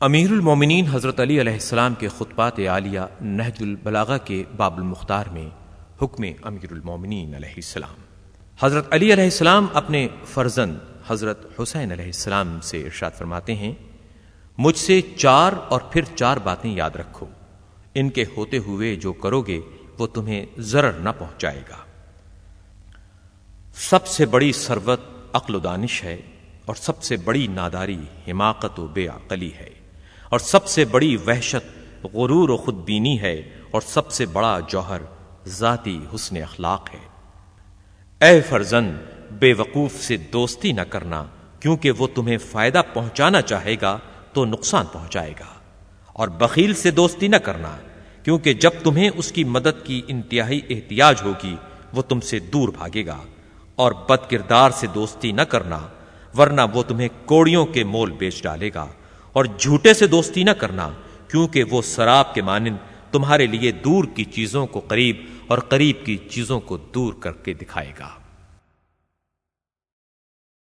امیر المومنین حضرت علی علیہ السلام کے خطبات عالیہ نہج البلاغہ کے باب المختار میں حکم امیر المومنین علیہ السلام۔ حضرت علی علیہ السلام اپنے فرزند حضرت حسین علیہ السلام سے ارشاد فرماتے ہیں، مجھ سے چار اور پھر چار باتیں یاد رکھو۔ ان کے ہوتے ہوئے جو کرو گے، وہ تمہیں ضرر نہ پہنچائے گا۔ سب سے بڑی سروت عقل و دانش ہے اور سب سے بڑی ناداری حماقت و بے عقلی ہے۔ اور سب سے بڑی وحشت غرور و خود بینی ہے اور سب سے بڑا جوہر ذاتی حسن اخلاق ہے۔ اے فرزن، بے وقوف سے دوستی نہ کرنا، کیونکہ وہ تمہیں فائدہ پہنچانا چاہے گا تو نقصان پہنچائے گا۔ اور بخیل سے دوستی نہ کرنا، کیونکہ جب تمہیں اس کی مدد کی انتہائی احتیاج ہوگی، وہ تم سے دور بھاگے گا۔ اور بد کردار سے دوستی نہ کرنا، ورنہ وہ تمہیں کوڑیوں کے مول بیچ ڈالے گا۔ اور جھوٹے سے دوستی نہ کرنا، کیونکہ وہ سراب کے مانند تمہارے لیے دور کی چیزوں کو قریب اور قریب کی چیزوں کو دور کر کے دکھائے گا۔